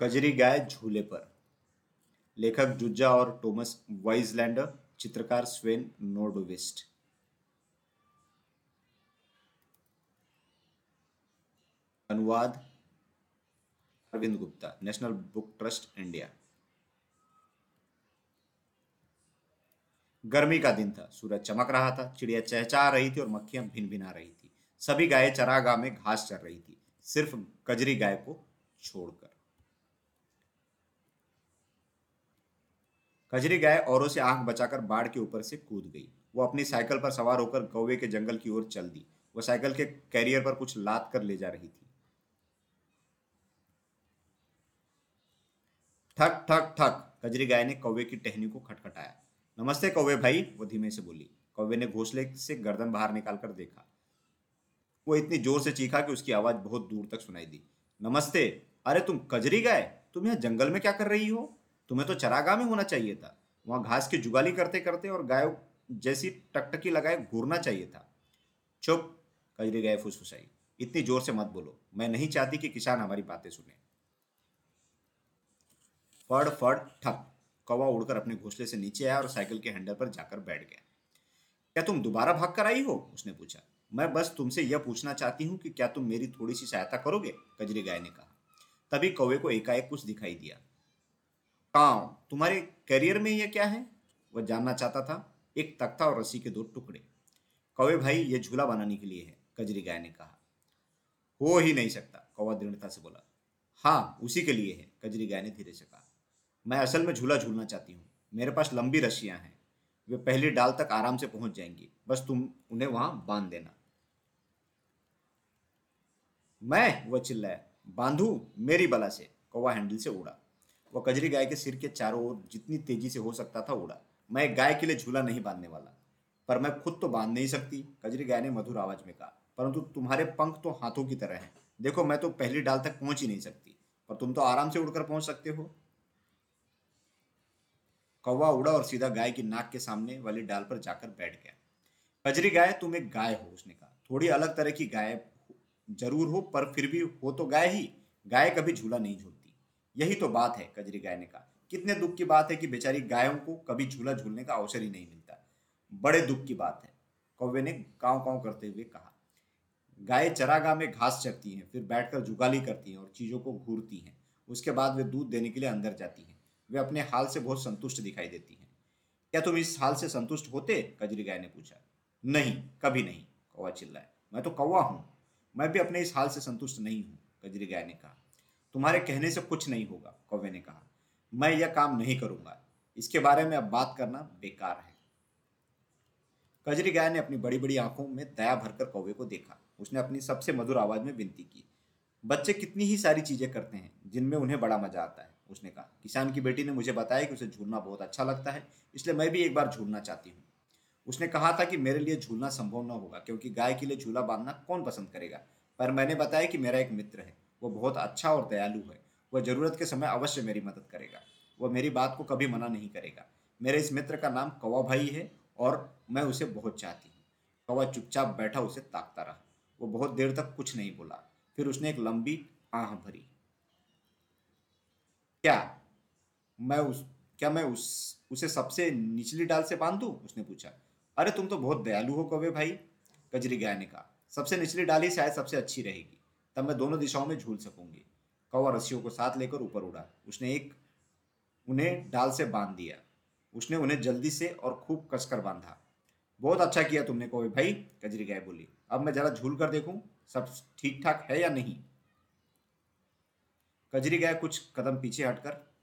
कजरी गाय झूले पर। लेखक जुज्जा और टोमस वाइजलैंडर, चित्रकार स्वेन नोर्डोविस्ट। अनुवाद Arvind Gupta, National Book Trust, India. गर्मी का दिन था, सूरज चमक रहा था, चिड़िया चहचहा रही थी और मक्खियाँ भिन भिना रही थी। सभी गायें चरागाह में घास चर रही थी, सिर्फ़ कजरी गाय को छोड़कर। कजरी गाय औरों से आँख बचाकर बाढ़ के ऊपर से कूद गई। वो अपनी साइकिल पर सवार होकर कौवे के जंगल की ओर चल दी। वो साइकिल के कैरियर पर कुछ लाद कर ले जा रही थी। ठक ठक ठक, कजरी गाय ने कौवे की टहनी को खटखटाया। नमस्ते कौवे भाई, वो धीमे से बोली। कौवे ने घोसले से गर्दन बाहर निकालकर देखा। वो इतनी ज़ोर से चीखा कि उसकी आवाज़ बहुत दूर तक सुनाई दी। नमस्ते, अरे तुम कजरी गाय? तुम यहाँ जंगल में क्या कर रही हो? तुम्हें तो चरागाह में होना चाहिए था। वहाँ घास की जुगाली करते करते और गाय जैसी टकटकी लगाए घूरना चाहिए था। चुप कजरी गाय फुसफुसाई। इतनी ज़ोर से मत बोलो। मैं नहीं चाहती कि किसान हमारी बातें सुने। फड़ फड़, ठप, कौवा उड़कर अपने घोंसले से नीचे आया और साइकिल के हैंडल पर जाकर बैठ गया। क्या तुम दोबारा भाग कर आई हो? उसने पूछा। मैं बस तुमसे यह पूछना चाहती हूँ कि क्या तुम मेरी थोड़ी सी सहायता करोगे? कजरी गाय ने कहा। तभी कौवे को एकाएक कुछ दिखाई दिया। काव, तुम्हारे करियर में यह क्या है? वह जानना चाहता था, एक तख्ता और रस्सी के दो टुकड़े। कौवे भाई ये झूला बनाने के लिए है, कजरी गाय ने कहा। हो ही नहीं सकता, कौवा दृढ़ता से बोला। हाँ उसी के लिए है, कजरी गाय ने धीरे से कहा। मैं असल में झूला झूलना चाहती हूँ। मेरे पास लंबी रस्सियाँ हैं। वे पहली डाल तक आराम से पहुँच जाएँगी। बस तुम उन्हें वहाँ बाँध देना। मैं, वह चिल्लाया, बांधू मेरी बला से। कौवा हैंडल से उड़ा। वह कजरी गाय के सिर के चारों ओर जितनी तेज़ी से हो सकता था उड़ा। मैं गाय के लिए झूला नहीं बांधने वाला, पर मैं खुद तो बाँध नहीं सकती, कजरी गाय ने मधुर आवाज़ में कहा। परंतु तुम्हारे पंख तो हाथों की तरह हैं। देखो, मैं तो पहली डाल तक पहुँच ही नहीं सकती, पर तुम तो आराम से उड़कर पहुँच सकते हो। कौवा उड़ा और सीधा गाय की नाक के सामने वाली डाल पर जाकर बैठ गया। कजरी गाय, तुम एक गाय हो, उसने कहा। थोड़ी अलग तरह की गाय ज़रूर हो, पर फिर भी हो तो गाय ही। गाय कभी झूला नहीं झूलती। यही तो बात है कजरी गाय ने कहा। कितने दुख की बात है कि बेचारी गायों को कभी झूला झूलने का अवसर ही नहीं मिलता। बड़े दुख की बात है, कौवे ने काव काव करते हुए कहा। गाय चरागाह में घास चरती हैं, फिर बैठकर जुगाली करती हैं और चीज़ों को घूरती हैं। उसके बाद वे दूध देने के लिए अंदर जाती हैं। वे अपने हाल से बहुत संतुष्ट दिखाई देती हैं। क्या तुम इस हाल से संतुष्ट होते? कजरी गाय ने पूछा। नहीं, कभी नहीं, कौवा चिल्लाए मैं तो कौवा हूँ। मैं भी अपने इस हाल से संतुष्ट नहीं हूँ, कजरी गाय ने कहा। तुम्हारे कहने से कुछ नहीं होगा, कौवे ने कहा। मैं यह काम नहीं करूँगा। इसके बारे में अब बात करना बेकार है। कजरी गाय ने अपनी बड़ी बड़ी आँखों में दया भरकर कौवे को देखा। उसने अपनी सबसे मधुर आवाज़ में विनती की, बच्चे कितनी ही सारी चीज़ें करते हैं, जिनमें उन्हें बड़ा मज़ा आता है, उसने कहा। किसान की बेटी ने मुझे बताया कि उसे झूलना बहुत अच्छा लगता है, इसलिए मैं भी एक बार झूलना चाहती हूँ। उसने कहा था कि मेरे लिए झूलना संभव न होगा, क्योंकि गाय के लिए झूला बांधना कौन पसंद करेगा? पर मैंने बताया कि मेरा एक मित्र है। वो बहुत अच्छा और दयालु है। वह ज़रूरत के समय अवश्य मेरी मदद करेगा। वह मेरी बात को कभी मना नहीं करेगा। मेरे इस मित्र का नाम कौवा भाई है और मैं उसे बहुत चाहती हूँ। कौवा चुपचाप बैठा उसे ताकता रहा। वो बहुत देर तक कुछ नहीं बोला। फिर उसने एक लंबी आह भरी, क्या मैं उस, क्या मैं उस, उसे सबसे निचली डाल से बाँध दूँ? उसने पूछा। अरे, तुम तो बहुत दयालु हो कवे भाई, कजरी गाय ने कहा। सबसे निचली डाल ही शायद सबसे अच्छी रहेगी। तब मैं दोनों दिशाओं में झूल सकूँगी। कौवा रस्सियों को साथ लेकर ऊपर उड़ा। उसने एक उन्हें डाल से बाँध दिया। उसने उन्हें जल्दी से और खूब कसकर बांधा। बहुत अच्छा किया तुमने कौवे भाई, कजरी गाय बोली। अब मैं जरा झूल कर देखूँ, सब ठीक ठाक है या नहीं? कजरी गाय कुछ कदम पीछे हटकर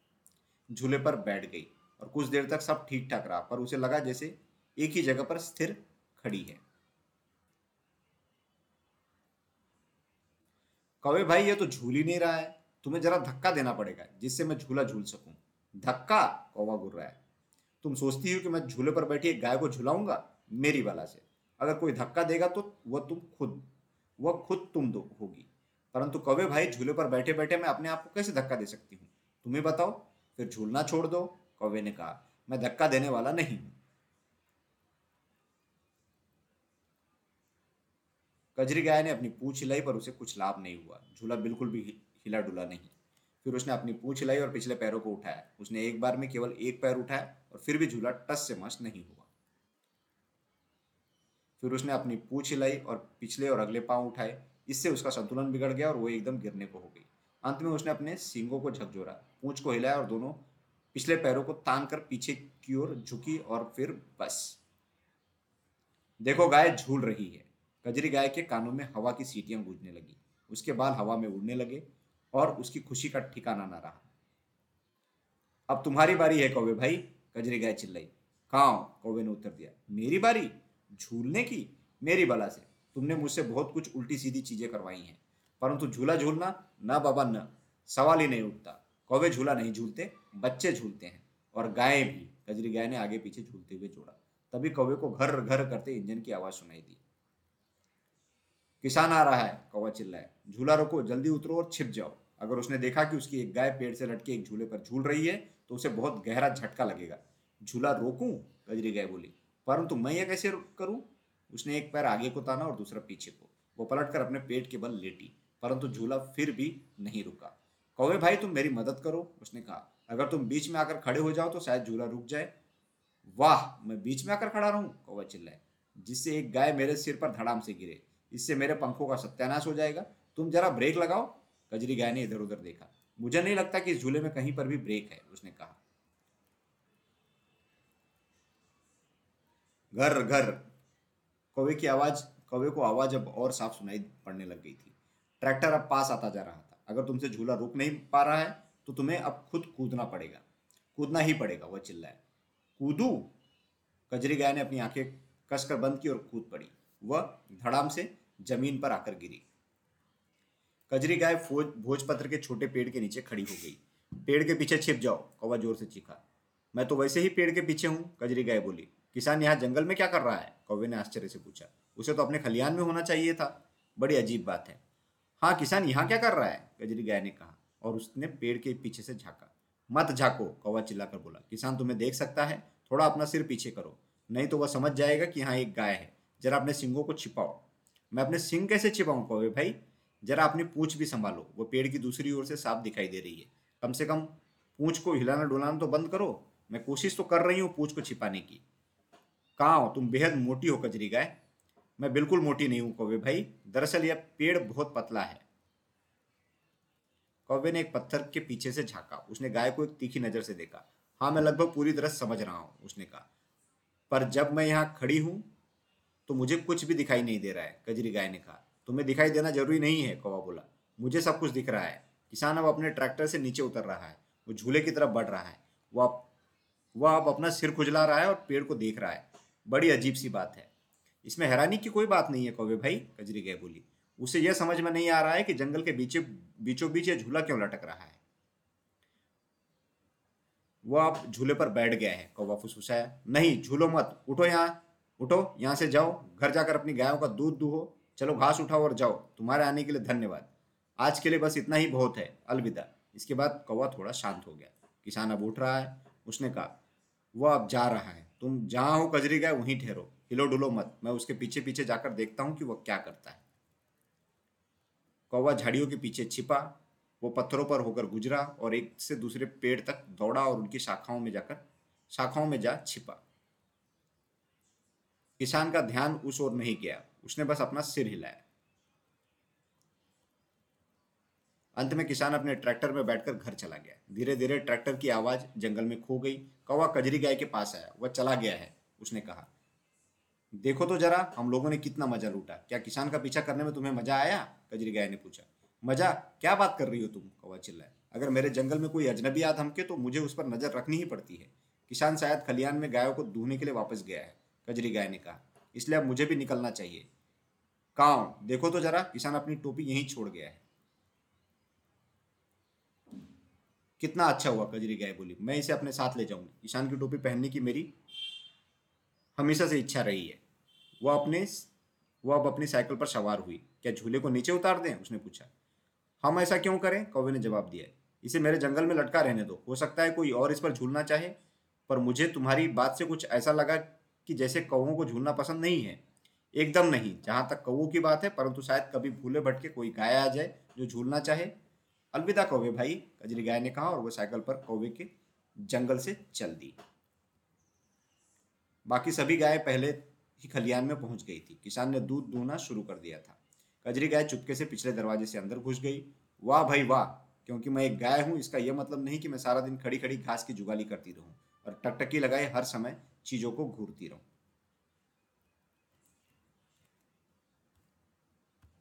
झूले पर बैठ गई और कुछ देर तक सब ठीक ठाक रहा, पर उसे लगा जैसे एक ही जगह पर स्थिर खड़ी है। कवे भाई, ये तो झूल ही नहीं रहा है। तुम्हें जरा धक्का देना पड़ेगा, जिससे मैं झूला झूल सकूँ। धक्का? कौवा गुर रहा है। तुम सोचती हो कि मैं झूले पर बैठी एक गाय को झुलाऊँगा? मेरी वाला से। अगर कोई धक्का देगा तो वह तुम खुद, वह खुद तुम दो होगी। परंतु कवे भाई, झूले पर बैठे बैठे मैं अपने आप को कैसे धक्का दे सकती हूँ? तुम्हें बताओ, फिर झूलना छोड़ दो। कौवे ने कहा, मैं धक्का देने वाला नहीं हूँ। कजरी गाय ने अपनी पूछ हिलाई पर उसे कुछ लाभ नहीं हुआ। झूला बिल्कुल भी हिला डुला नहीं। फिर उसने अपनी पूछ हिलाई और पिछले पैरों को उठाया। उसने एक बार में केवल एक पैर उठाया और फिर भी झूला टस से मस नहीं हुआ। फिर उसने अपनी पूछ हिलाई और पिछले और अगले पाँव उठाए। इससे उसका संतुलन बिगड़ गया और वो एकदम गिरने को हो गई। अंत में उसने अपने सींगों को झकझोरा। पूछ को हिलाया और दोनों पिछले पैरों को तान कर पीछे की ओर झुकी और फिर बस। देखो गाय, झूल रही है। कजरी गाय के कानों में हवा की सीटियाँ गूंजने लगी। उसके बाल हवा में उड़ने लगे और उसकी खुशी का ठिकाना ना रहा। अब तुम्हारी बारी है कौवे भाई, कजरी गाय चिल्लाई। कहा कौवे ने उत्तर दिया। मेरी बारी? झूलने की? मेरी बला से। तुमने मुझसे बहुत कुछ उल्टी सीधी चीज़ें करवाई हैं, परंतु झूला झूलना न बाबा न। सवाल ही नहीं उठता। कौवे झूला नहीं झूलते, बच्चे झूलते हैं और गाय भी। कजरी गाय ने आगे पीछे झूलते हुए जोड़ा। तभी कौवे को घर घर करते इंजन की आवाज़ सुनाई दी। किसान आ रहा है, कौवा चिल्लाए झूला रोको, जल्दी उतरो और छिप जाओ। अगर उसने देखा कि उसकी एक गाय पेड़ से लटके एक झूले पर झूल रही है तो उसे बहुत गहरा झटका लगेगा। झूला रोकूं? कजरी गाय बोली। परंतु मैं यह कैसे करूँ? उसने एक पैर आगे को ताना और दूसरा पीछे को। वो पलटकर अपने पेट के बल लेटी, परंतु झूला फिर भी नहीं रुका। कौवे, भाई, तुम मेरी मदद करो, उसने कहा। अगर तुम बीच में आकर खड़े हो जाओ तो शायद झूला रुक जाए। वाह, मैं बीच में आकर खड़ा रहूँ? कौवा चिल्लाए जिससे एक गाय मेरे सिर पर धड़ाम से गिरे। इससे मेरे पंखों का सत्यानाश हो जाएगा। तुम जरा ब्रेक लगाओ। कजरी गाय ने इधर उधर देखा। मुझे नहीं लगता कि इस झूले में कहीं पर भी ब्रेक है, उसने कहा। घर घर। कौवे की आवाज़, कौवे को आवाज़ अब और साफ़ सुनाई पड़ने लग गई थी। ट्रैक्टर अब पास आता जा रहा था। अगर तुमसे झूला रुक नहीं पा रहा है तो तुम्हें अब खुद कूदना पड़ेगा। कूदना ही पड़ेगा, वह चिल्लाए कूदू? कजरी गाय ने अपनी आँखें कसकर बंद की और कूद पड़ी। वह धड़ाम से ज़मीन पर आकर गिरी। कजरी गाय फौज, भोजपत्र के छोटे पेड़ के नीचे खड़ी हो गई। पेड़ के पीछे छिप जाओ, कौवा ज़ोर से चीखा। मैं तो वैसे ही पेड़ के पीछे हूँ, कजरी गाय बोली। किसान यहाँ जंगल में क्या कर रहा है? कौवे ने आश्चर्य से पूछा। उसे तो अपने खलियान में होना चाहिए था। बड़ी अजीब बात है। हाँ किसान यहाँ क्या कर रहा है? कजरी गाय ने कहा और उसने पेड़ के पीछे से झाका। मत झाको, कौवा चिल्लाकर बोला। किसान तुम्हें देख सकता है, थोड़ा अपना सिर पीछे करो। नहीं तो वह समझ जाएगा कि यहाँ एक गाय है। जरा अपने सिंगों को छिपाओ। मैं अपने सिंग कैसे छिपाऊं, कौवे भाई? जरा अपनी पूछ भी संभालो। वो पेड़ की दूसरी ओर से साफ़ दिखाई दे रही है। कम से कम पूछ को हिलाना डुलाना तो बंद करो। मैं कोशिश तो कर रही हूँ पूछ को छिपाने की। कहा हो? तुम बेहद मोटी हो, कजरी गाय। मैं बिल्कुल मोटी नहीं हूँ, कौवे भाई। दरअसल यह पेड़ बहुत पतला है। कौवे ने एक पत्थर के पीछे से झांका। उसने गाय को एक तीखी नज़र से देखा। हाँ मैं लगभग पूरी तरह समझ रहा हूँ, उसने कहा। पर जब मैं यहाँ खड़ी हूँ तो मुझे कुछ भी दिखाई नहीं दे रहा है कजरी गाय ने कहा तुम्हें दिखाई देना ज़रूरी नहीं है, कौवा बोला। मुझे सब कुछ दिख रहा है। किसान अब अपने ट्रैक्टर से नीचे उतर रहा है। वो झूले की तरफ़ बढ़ रहा है। वह वह अब अपना सिर खुजला रहा है और पेड़ को देख रहा है। बड़ी अजीब सी बात है। इसमें हैरानी की कोई बात नहीं है, कौवे भाई, कजरी गाय बोली। उसे यह समझ में नहीं आ रहा है कि जंगल के बीचे बीचों बीच यह झूला क्यों लटक रहा है। वो आप झूले पर बैठ गया है, कौवा फुसफुसाया। नहीं, झूलो मत, उठो यहाँ। उठो, यहाँ से जाओ, घर जाकर अपनी गायों का दूध दूहो, चलो घास उठाओ और जाओ। तुम्हारे आने के लिए धन्यवाद। आज के लिए बस इतना ही, बहुत है। अलविदा। इसके बाद कौवा थोड़ा शांत हो गया। किसान अब उठ रहा है। उसने कहा, वह अब जा रहा है। तुम जहाँ हो कजरी गए वहीं ठहरो। हिलो डुलो मत। मैं उसके पीछे पीछे जाकर देखता हूँ कि वह क्या करता है। कौवा झाड़ियों के पीछे छिपा, वो पत्थरों पर होकर गुजरा और एक से दूसरे पेड़ तक दौड़ा और उनकी शाखाओं में जाकर, शाखाओं में जा छिपा। किसान का ध्यान उस ओर नहीं गया। उसने बस अपना सिर हिलाया। अंत में किसान अपने ट्रैक्टर में बैठकर घर चला गया। धीरे धीरे ट्रैक्टर की आवाज़ जंगल में खो गई। कौवा कजरी गाय के पास आया। वह चला गया है, उसने कहा। देखो तो जरा, हम लोगों ने कितना मज़ा लूटा। क्या किसान का पीछा करने में तुम्हें मज़ा आया? कजरी गाय ने पूछा। मज़ा? क्या बात कर रही हो तुम? कौवा चिल्लाए अगर मेरे जंगल में कोई अजनबी आ धमके तो मुझे उस पर नज़र रखनी ही पड़ती है। किसान शायद खलियान में गायों को दूहने के लिए वापस गया है। कजरी गाय ने कहा इसलिए अब मुझे भी निकलना चाहिए। काव, देखो तो जरा, किसान अपनी टोपी यहीं छोड़ गया है। कितना अच्छा हुआ कजरी गाय बोली। मैं इसे अपने साथ ले जाऊँगी। किसान की टोपी पहनने की मेरी हमेशा से इच्छा रही है। वह अपने वह अब अपनी साइकिल पर सवार हुई। क्या झूले को नीचे उतार दें? उसने पूछा। हम ऐसा क्यों करें? कौवे ने जवाब दिया। इसे मेरे जंगल में लटका रहने दो। हो सकता है कोई और इस पर झूलना चाहे, पर मुझे तुम्हारी बात से कुछ ऐसा लगा कि जैसे कौवों को झूलना पसंद नहीं है, एकदम नहीं, जहाँ तक कौवों की बात है, परंतु शायद कभी भूले भटके कोई गाय आ जाए जो झूलना चाहे। अलविदा कौवे भाई, कजरी गाय ने कहा और वो साइकिल पर कौवे के जंगल से चल दी। बाकी सभी गाय पहले ही खलियान में पहुँच गई थी। किसान ने दूध दूहना शुरू कर दिया था। कजरी गाय चुपके से पिछले दरवाजे से अंदर घुस गई। वाह भाई वाह, क्योंकि मैं एक गाय हूँ, इसका यह मतलब नहीं कि मैं सारा दिन खड़ी खड़ी घास की जुगाली करती रहूँ और टकटकी लगाए हर समय चीज़ों को घूरती रहूँ।